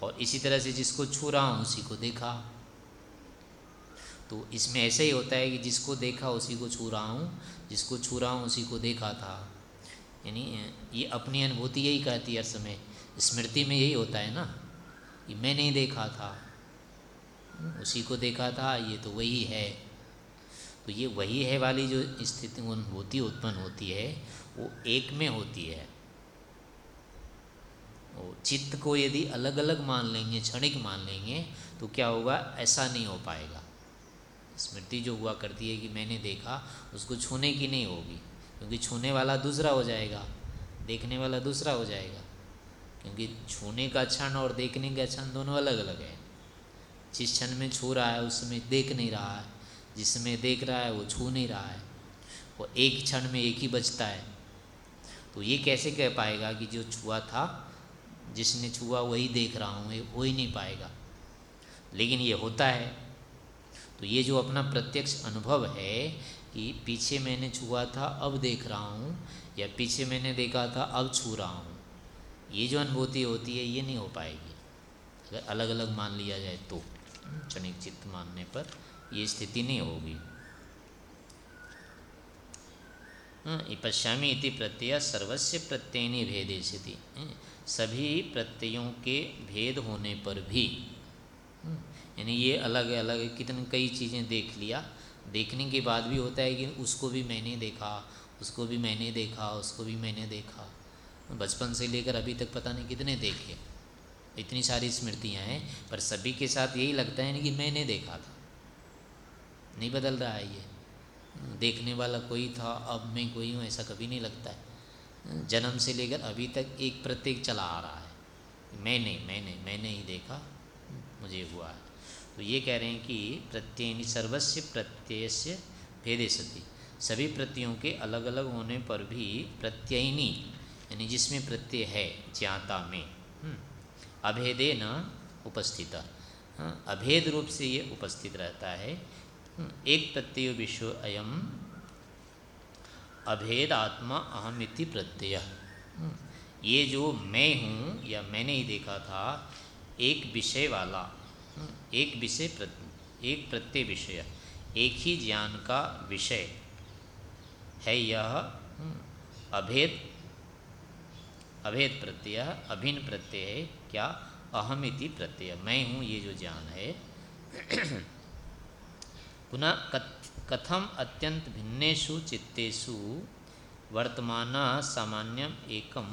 और इसी तरह से जिसको छू रहा हूँ उसी को देखा। तो इसमें ऐसे ही होता है कि जिसको देखा उसी को छू रहा हूँ, जिसको छू रहा हूँ उसी को देखा था। यानी ये अपनी अनुभूति यही कहती है हर समय। स्मृति में यही होता है ना, कि मैं नहीं देखा था, उसी को देखा था, ये तो वही है। तो ये वही है वाली जो स्थिति अनुभूति उत्पन्न होती है, वो एक में होती है। वो चित्त को यदि अलग अलग मान लेंगे, क्षणिक मान लेंगे तो क्या होगा? ऐसा नहीं हो पाएगा। स्मृति जो हुआ करती है कि मैंने देखा, उसको छूने की नहीं होगी, क्योंकि छूने वाला दूसरा हो जाएगा, देखने वाला दूसरा हो जाएगा, क्योंकि छूने का क्षण और देखने का क्षण दोनों अलग अलग है। जिस क्षण में छू रहा है, उसमें देख नहीं रहा है, जिसमें देख रहा है, वो छू नहीं रहा है, वो एक क्षण में एक ही बचता है। तो ये कैसे कह पाएगा कि जो छुआ था जिसने छुआ वही देख रहा हूँ हो ही नहीं पाएगा। लेकिन ये होता है। तो ये जो अपना प्रत्यक्ष अनुभव है कि पीछे मैंने छुआ था, अब देख रहा हूँ, या पीछे मैंने देखा था, अब छू रहा हूँ, ये जो अनुभूति होती है, ये नहीं हो पाएगी। अगर अलग अलग मान लिया जाए तो क्षणिक चित्त मानने पर ये स्थिति नहीं होगी हाँ, पश्यामी इति प्रत्यय सर्वस्व प्रत्ययनी भेदे स्थिति हाँ, सभी प्रत्ययों के भेद होने पर भी हाँ, यानी ये अलग अलग कितने कई चीज़ें देख लिया। देखने के बाद भी होता है कि उसको भी मैंने देखा उसको भी मैंने देखा उसको भी मैंने देखा। बचपन से लेकर अभी तक पता नहीं कितने देखे। इतनी सारी स्मृतियाँ हैं पर सभी के साथ यही लगता है कि मैंने देखा था। नहीं बदल रहा है ये। देखने वाला कोई था अब मैं कोई हूँ ऐसा कभी नहीं लगता है। जन्म से लेकर अभी तक एक प्रत्येक चला आ रहा है। मैं मैंने मैंने मैंने ही देखा मुझे हुआ है। तो ये कह रहे हैं कि प्रत्यय सर्वस्व प्रत्यय भेदे सती। सभी प्रत्ययों के अलग अलग होने पर भी प्रत्ययनी यानी जिसमें प्रत्यय है ज्ञाता में हम्म, अभेदे न उपस्थित। हाँ, अभेद रूप से ये उपस्थित रहता है। एक प्रत्यय विश्व अयम अभेद आत्मा अहमिति प्रत्यय। हम्म, ये जो मैं हूँ या मैंने ही देखा था एक विषय वाला एक विषय एक प्रत्यय विषय एक ही ज्ञान का विषय है यह अभेद अभेद प्रत्यय अभिन्न प्रत्यय है क्या? अहमिति प्रत्यय। मैं हूँ ये जो ज्ञान है। पुनः कथम अत्यंत भिन्नेषु चित्तेषु वर्तमान सामान्यम एकम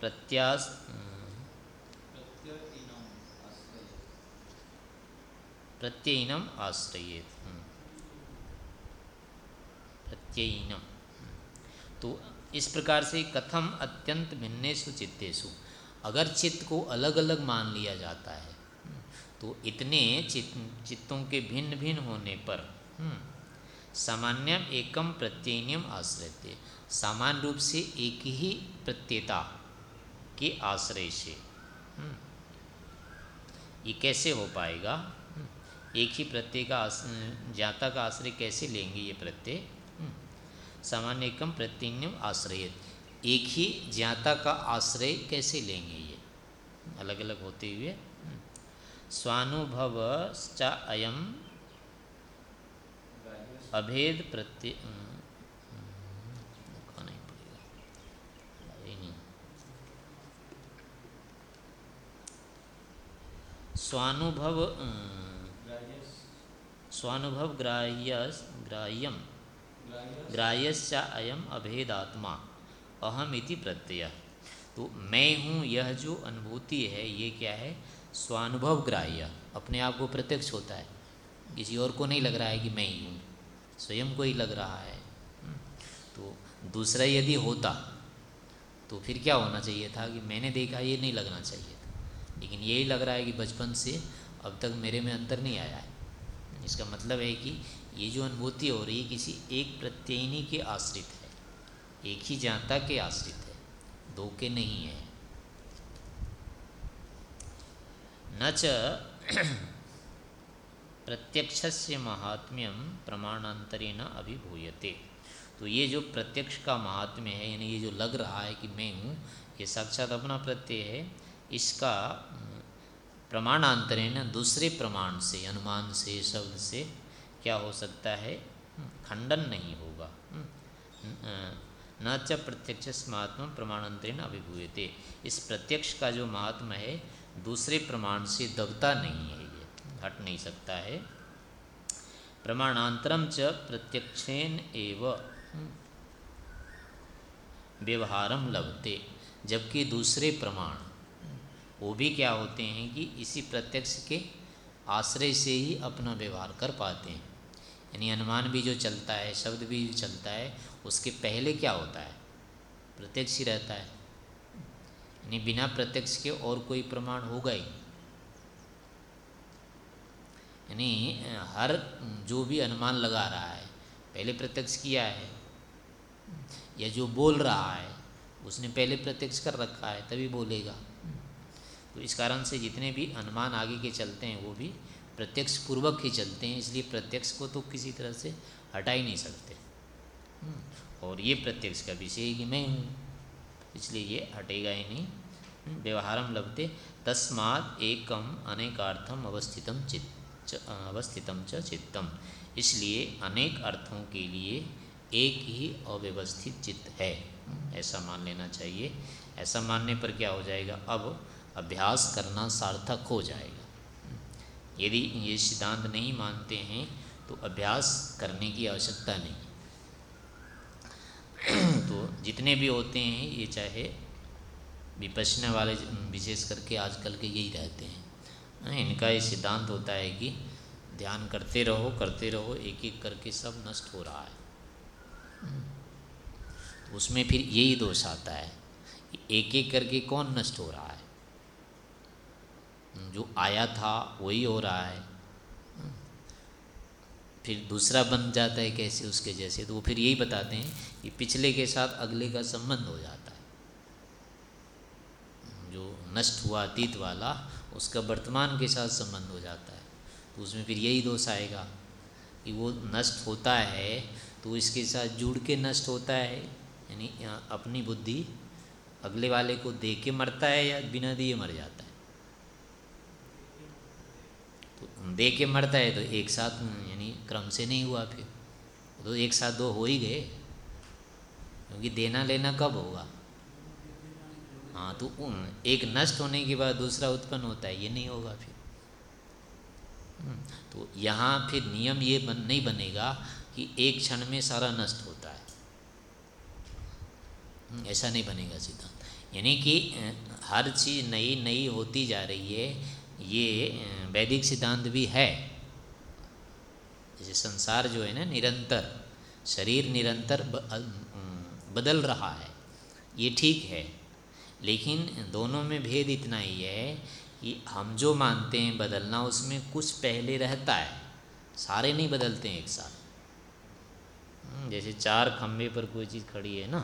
प्रत्यास, प्रत्ययनम आश्रय प्रत्ययनम। तो इस प्रकार से कथम अत्यंत भिन्नेशु चित्तेशु अगर चित्त को अलग अलग मान लिया जाता है तो इतने चित चित्तों के भिन्न भिन्न होने पर हम्म, सामान्यम एकम प्रत्ययनियम आश्रय सामान्य रूप से एक ही प्रत्ययता के आश्रय से हम्म, ये कैसे हो पाएगा? हम्म, एक ही प्रत्यय का जाता का आश्रय कैसे लेंगे ये प्रत्यय? सामान्य एकम प्रत्यन्यम आश्रय। एक ही ज्ञाता का आश्रय कैसे लेंगे ये? अलग अलग होते हुए स्वानुभव अयम अभेद प्रत्यय स्वानुभव स्वानुभव ग्राह्य ग्राह्यम। ग्राह्यश्च अयम अभेदात्मा। अहम इति प्रत्यय। तो मैं हूँ, यह जो अनुभूति है, ये क्या है? स्वानुभव ग्राह्य अपने आप को प्रत्यक्ष होता है। किसी और को नहीं लग रहा है कि मैं ही हूँ स्वयं को ही लग रहा है। हम्म, तो दूसरा यदि होता तो फिर क्या होना चाहिए था कि मैंने देखा ये नहीं लगना चाहिए था। लेकिन यही लग रहा है कि बचपन से अब तक मेरे में अंतर नहीं आया है। इसका मतलब है कि ये जो अनुभूति हो रही है किसी एक प्रत्ययनी के आश्रित है। एक ही जानता के आश्रित है दो के नहीं है। न च प्रत्यक्ष से महात्म्यम प्रमाणांतरेण अभिभूयते। तो ये जो प्रत्यक्ष का महात्म्य है यानी ये जो लग रहा है कि मैं हूँ ये साक्षात अपना प्रत्यय है इसका प्रमाणांतरेण दूसरे प्रमाण से अनुमान से शब्द से क्या हो सकता है? हम्म, खंडन नहीं होगा। हम्म, न च प्रत्यक्ष महात्मा प्रमाणांतरण अभिभूयते। इस प्रत्यक्ष का जो महात्मा है दूसरे प्रमाण से दबता नहीं है ये हट नहीं सकता है। प्रमाणांतरम च प्रत्यक्षेन एव हम्म, व्यवहारम लभते जबकि दूसरे प्रमाण वो भी क्या होते हैं कि इसी प्रत्यक्ष के आश्रय से ही अपना व्यवहार कर पाते हैं। यानी अनुमान भी जो चलता है शब्द भी जो चलता है उसके पहले क्या होता है? प्रत्यक्ष ही रहता है। यानी बिना प्रत्यक्ष के और कोई प्रमाण होगा ही यानी, हर जो भी अनुमान लगा रहा है, पहले प्रत्यक्ष किया है, या जो बोल रहा है, उसने पहले प्रत्यक्ष कर रखा है, तभी बोलेगा। तो इस कारण से जितने भी अनुमान आगे के चलते हैं, वो भी प्रत्यक्ष पूर्वक ही चलते हैं, इसलिए प्रत्यक्ष को तो किसी तरह से हटा ही नहीं सकते। और ये प्रत्यक्ष का विषय कि मैं हूँ। इसलिए ये हटेगा ही नहीं। व्यवहारम लभते। तस्मात् एकम अनेकार्थम अवस्थितम चित्त अवस्थितम च चित्तम। इसलिए अनेक अर्थों के लिए एक ही अव्यवस्थित चित्त है। ऐसा मान लेना चाहिए। ऐसा मानने पर क्या हो जाएगा? अब अभ्यास करना सार्थक हो जाएगा। यदि ये सिद्धांत नहीं मानते हैं तो अभ्यास करने की आवश्यकता नहीं। तो जितने भी होते हैं ये चाहे विपसना वाले विशेष करके आजकल के यही रहते हैं। हाँ, इनका ये सिद्धांत होता है कि ध्यान करते रहो करते रहो एक एक करके सब नष्ट हो रहा है। तो उसमें फिर यही दोष आता है एक एक करके कौन नष्ट हो रहा है? जो आया था वही हो रहा है। फिर दूसरा बन जाता है कैसे उसके जैसे? तो वो फिर यही बताते हैं कि पिछले के साथ अगले का संबंध हो जाता है। जो नष्ट हुआ, अतीत वाला, उसका वर्तमान के साथ संबंध हो जाता है। तो उसमें फिर यही दोष आएगा कि वो नष्ट होता है तो इसके साथ जुड़ के नष्ट होता है। यानी अपनी बुद्धि अगले वाले को दे के मरता है या बिना दिए मर जाता है? तो दे के मरता है तो एक साथ, यानी क्रम से नहीं हुआ फिर। तो एक साथ दो हो ही गए। क्योंकि देना लेना कब होगा? हाँ तो एक नष्ट होने के बाद दूसरा उत्पन्न होता है ये नहीं होगा फिर। हम्म, तो यहाँ फिर नियम ये बन नहीं बनेगा कि एक क्षण में सारा नष्ट होता है। हम्म, ऐसा नहीं बनेगा सिद्धांत। यानी कि हर चीज़ नई नई होती जा रही है ये वैदिक सिद्धांत भी है। जैसे संसार जो है ना निरंतर शरीर निरंतर बदल रहा है। ये ठीक है। लेकिन दोनों में भेद इतना ही है कि हम जो मानते हैं बदलना उसमें कुछ पहले रहता है। सारे नहीं बदलते हैं एक साथ। हम्म, जैसे चार खंभे पर कोई चीज़ खड़ी है ना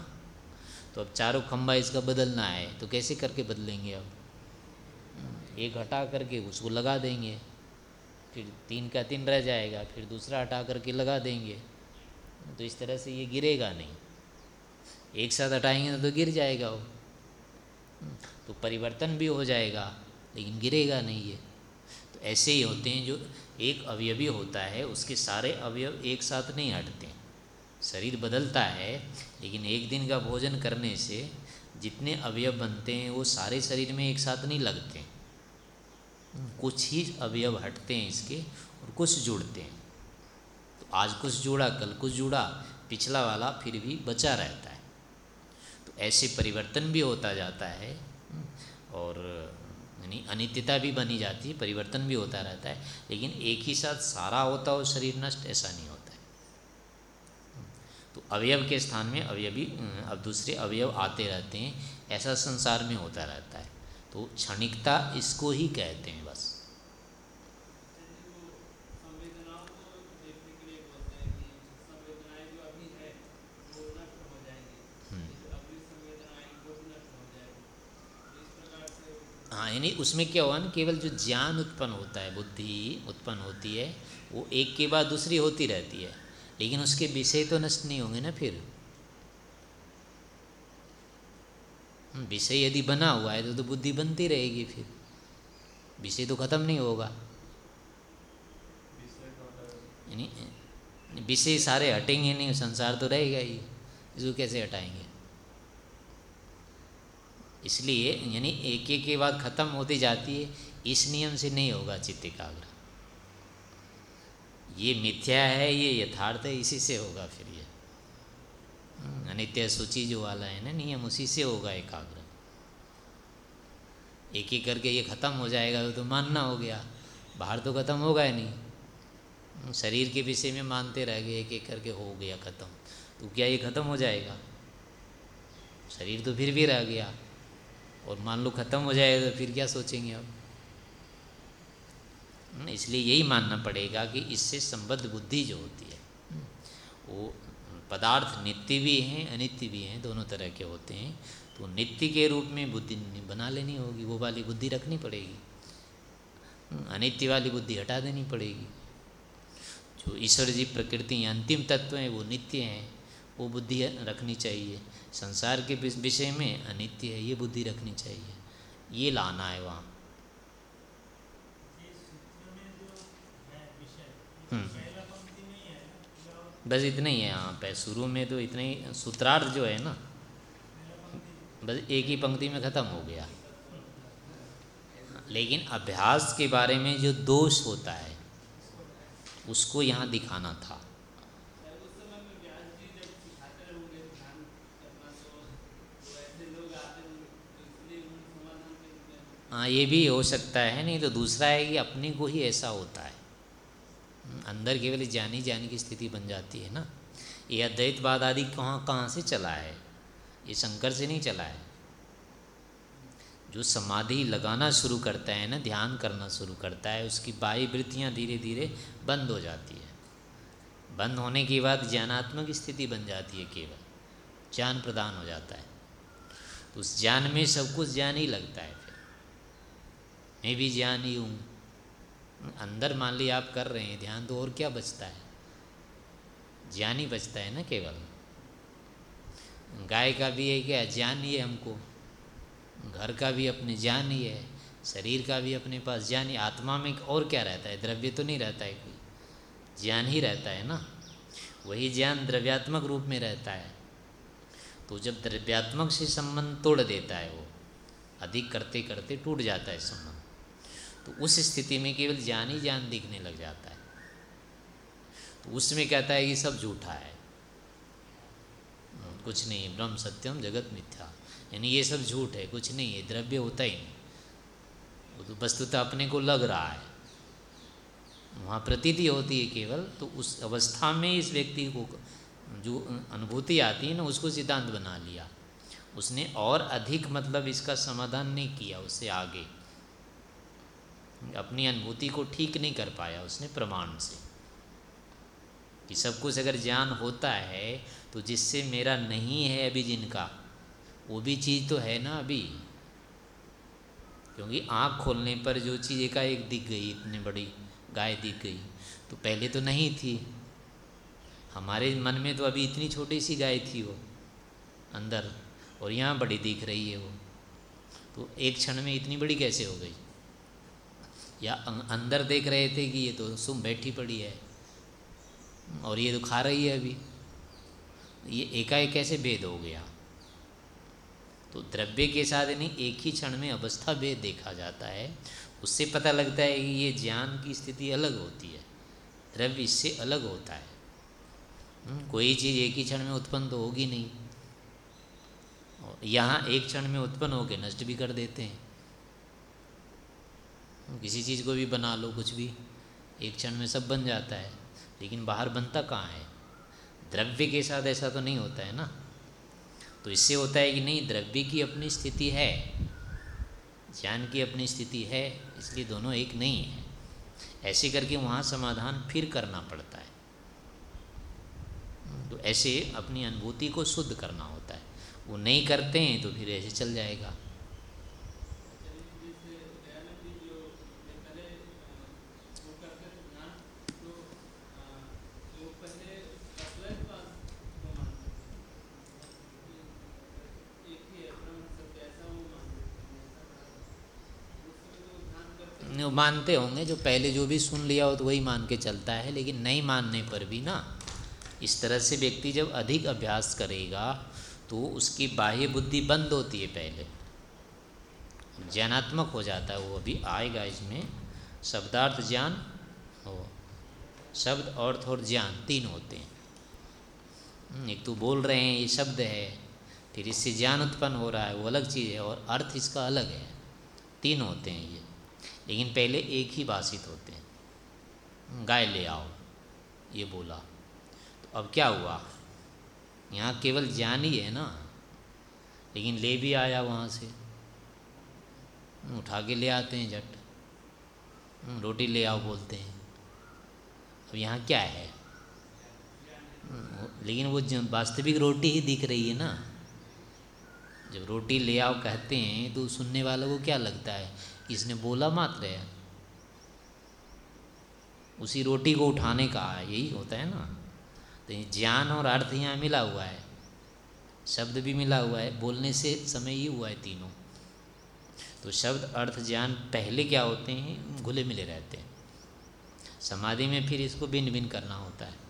तो अब चारों खंभा इसका बदलना है तो कैसे करके बदलेंगे अब? एक हटा करके उसको लगा देंगे फिर तीन का तीन रह जाएगा फिर दूसरा हटा करके लगा देंगे। तो इस तरह से ये गिरेगा नहीं। एक साथ हटाएँगे तो गिर जाएगा वो। तो परिवर्तन भी हो जाएगा, लेकिन गिरेगा नहीं ये। तो ऐसे ही होते हैं जो एक अवयवी होता है, उसके सारे अवयव एक साथ नहीं हटते। शरीर बदलता है, लेकिन एक दिन का भोजन करने से जितने अवयव बनते हैं, वो सारे शरीर में एक साथ नहीं लगते। कुछ ही अवयव हटते हैं इसके और कुछ जुड़ते हैं। तो आज कुछ जुड़ा, कल कुछ जुड़ा, पिछला वाला फिर भी बचा रहता है। ऐसे परिवर्तन भी होता जाता है, और, यानी अनित्यता भी बनी जाती है, परिवर्तन भी होता रहता है, लेकिन एक ही साथ सारा होता हो शरीर नष्ट, ऐसा नहीं होता है। तो अवयव के स्थान में अवयवी, अब दूसरे अवयव आते रहते हैं, ऐसा संसार में होता रहता है। तो क्षणिकता इसको ही कहते हैं बस। हाँ यानी उसमें क्या हुआ ना केवल जो ज्ञान उत्पन्न होता है बुद्धि उत्पन्न होती है वो एक के बाद दूसरी होती रहती है। लेकिन उसके विषय तो नष्ट नहीं होंगे ना फिर। विषय यदि बना हुआ है तो, तो बुद्धि बनती रहेगी फिर। विषय तो खत्म नहीं होगा। यानी विषय सारे हटेंगे नहीं संसार तो रहेगा ही। इसको कैसे हटाएँगे? इसलिए, यानी एक एक के बाद खत्म होती जाती है, इस नियम से नहीं होगा चित्त एकाग्र। ये मिथ्या है, ये यथार्थ है, इसी से होगा फिर ये। अनित्य सूची जो वाला है ना नियम, उसी से होगा एकाग्र। एक एक करके ये ख़त्म हो जाएगा तो मानना हो गया। बाहर तो ख़त्म होगा ही नहीं। शरीर के विषय में मानते रह गए, एक एक करके हो गया ख़त्म। तो क्या ये ख़त्म हो जाएगा? शरीर तो फिर भी रह गया। और मान लो ख़त्म हो जाएगा तो फिर क्या सोचेंगे अब इसलिए यही मानना पड़ेगा कि इससे संबद्ध बुद्धि जो होती है, वो पदार्थ नित्य भी हैं, अनित्य भी हैं, दोनों तरह के होते हैं। तो नित्य के रूप में बुद्धि बना लेनी होगी, वो वाली बुद्धि रखनी पड़ेगी। अनित्य वाली बुद्धि हटा देनी पड़ेगी। जो ईश्वर जी प्रकृति अंतिम तत्व हैं, वो नित्य हैं। वो बुद्धि रखनी चाहिए। संसार के विषय में अनित्य है, ये बुद्धि रखनी चाहिए। ये लाना है वहाँ। हम्म। बस इतना ही है यहाँ पे। शुरू में तो इतना ही, सूत्रार्थ जो है ना, बस एक ही पंक्ति में ख़त्म हो गया। लेकिन अभ्यास के बारे में जो दोष होता है, उसको यहाँ दिखाना था। हाँ ये भी हो सकता है, नहीं तो दूसरा है कि अपने को ही ऐसा होता है। अंदर केवल जानी जानी की स्थिति बन जाती है ना। ये अद्वैतवाद आदि कहाँ कहाँ से चला है? ये शंकर से नहीं चला है। जो समाधि लगाना शुरू करता है ना, ध्यान करना शुरू करता है, उसकी बाह्य वृत्तियाँ धीरे धीरे बंद हो जाती है। बंद होने के बाद ज्ञानात्मक स्थिति बन जाती है केवल। ज्ञान प्रदान हो जाता है। तो उस ज्ञान में सब कुछ ज्ञान ही लगता है। मैं भी ज्ञान ही। अंदर मान लिया आप कर रहे हैं, ध्यान तो और क्या बचता है? ज्ञान ही बचता है ना केवल? गाय का भी है क्या? ज्ञान ही है हमको। घर का भी अपने ज्ञान ही है शरीर का भी अपने पास ज्ञान। ही आत्मा में और क्या रहता है? द्रव्य तो नहीं रहता है कोई। ज्ञान ही रहता है ना। वही ज्ञान द्रव्यात्मक रूप में रहता है। तो जब द्रव्यात्मक से संबंध तोड़ देता है वो, अधिक करते करते टूट जाता है संबंध। तो उस स्थिति में केवल ज्ञान ही ज्ञान दिखने लग जाता है। तो उसमें कहता है, ये सब झूठा है। कुछ नहीं है ब्रह्म सत्यम, जगत मिथ्या। यानी ये सब झूठ है, कुछ नहीं है द्रव्य होता ही नहीं। वो तो वस्तुतः अपने को लग रहा है। वहाँ प्रतीति होती है केवल तो उस अवस्था में इस व्यक्ति को जो अनुभूति आती है ना, उसको सिद्धांत बना लिया। उसने और अधिक मतलब इसका समाधान नहीं किया, उससे आगे। अपनी अनुभूति को ठीक नहीं कर पाया उसने प्रमाण से। कि सब कुछ अगर ज्ञान होता है तो जिससे मेरा नहीं है अभी जिनका, वो भी चीज़ तो है ना अभी। क्योंकि आँख खोलने पर जो चीज़ एका एक दिख गई, इतनी बड़ी गाय दिख गई तो पहले तो नहीं थी। हमारे मन में तो अभी इतनी छोटी सी गाय थी वो, अंदर, और यहाँ बड़ी दिख रही है वो। तो एक क्षण में इतनी बड़ी कैसे हो गई? या अं-, अंदर देख रहे थे कि ये तो सुम बैठी पड़ी है। और ये तो खा रही है अभी। ये एकाएक कैसे भेद हो गया? तो द्रव्य के साथ नहीं एक ही क्षण में अवस्था भेद देखा जाता है। उससे पता लगता है कि ये ज्ञान की स्थिति अलग होती है। द्रव्य इससे अलग होता है। हम्म, कोई चीज़ एक ही क्षण में उत्पन्न तो होगी नहीं। यहाँ एक क्षण में उत्पन्न होकर नष्ट भी कर देते हैं। किसी चीज़ को भी बना लो, कुछ भी, एक क्षण में सब बन जाता है। लेकिन बाहर बनता कहाँ है? द्रव्य के साथ ऐसा तो नहीं होता है ना? तो इससे होता है कि नहीं, द्रव्य की अपनी स्थिति है, ज्ञान की अपनी स्थिति है, इसलिए दोनों एक नहीं है। ऐसे करके वहाँ समाधान फिर करना पड़ता है। तो ऐसे अपनी अनुभूति को शुद्ध करना होता है। वो नहीं करते हैं तो फिर ऐसे चल जाएगा। मानते होंगे जो पहले जो भी सुन लिया हो तो वही मान के चलता है लेकिन नहीं मानने पर भी ना। इस तरह से व्यक्ति जब अधिक अभ्यास करेगा तो उसकी बाह्य बुद्धि बंद होती है पहले। ज्ञानात्मक हो जाता है वो अभी आएगा इसमें। शब्दार्थ ज्ञान हो। शब्द अर्थ और ज्ञान तीन होते हैं। हम्म, एक तो बोल रहे हैं ये शब्द है फिर इससे ज्ञान उत्पन्न हो रहा है वो अलग चीज़ है और अर्थ इसका अलग है। तीन होते हैं ये। लेकिन पहले एक ही बासित होते हैं। गाय ले आओ ये बोला। तो अब क्या हुआ? यहाँ केवल ज्ञान ही है ना। लेकिन ले भी आया वहाँ से। उठा के ले आते हैं झट। हम्म, रोटी ले आओ बोलते हैं। अब यहाँ क्या है? हम्म, लेकिन वो वास्तविक रोटी ही दिख रही है ना। जब रोटी ले आओ कहते हैं तो सुनने वालों को क्या लगता है? इसने बोला मात्र है उसी रोटी को उठाने का यही होता है ना। तो ज्ञान और अर्थ यहाँ मिला हुआ है। शब्द भी मिला हुआ है। बोलने से समय ही हुआ है तीनों। तो शब्द, अर्थ, ज्ञान पहले क्या होते हैं? घुले मिले रहते हैं। समाधि में फिर इसको भिन्न भिन्न करना होता है।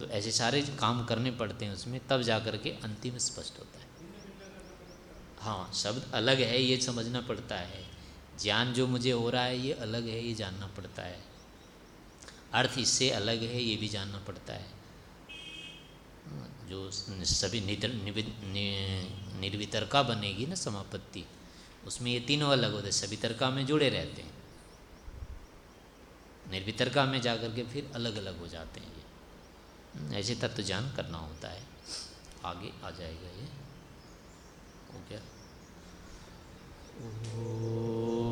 तो ऐसे सारे काम करने पड़ते हैं उसमें, तब जा कर के अंतिम स्पष्ट होता है। हाँ शब्द अलग है, ये समझना पड़ता है। ज्ञान जो मुझे हो रहा है, ये अलग है, ये जानना पड़ता है। अर्थ इससे अलग है, ये भी जानना पड़ता है। जो सभी निर्वितरका बनेगी ना समापत्ति, उसमें ये तीनों अलग होते सभी तर्का में जुड़े रहते हैं। निर्वितरका में जाकर के फिर अलग अलग हो जाते हैं ये। ऐसे तत्व जान करना होता है। आगे आ जाएगा ये। Oh.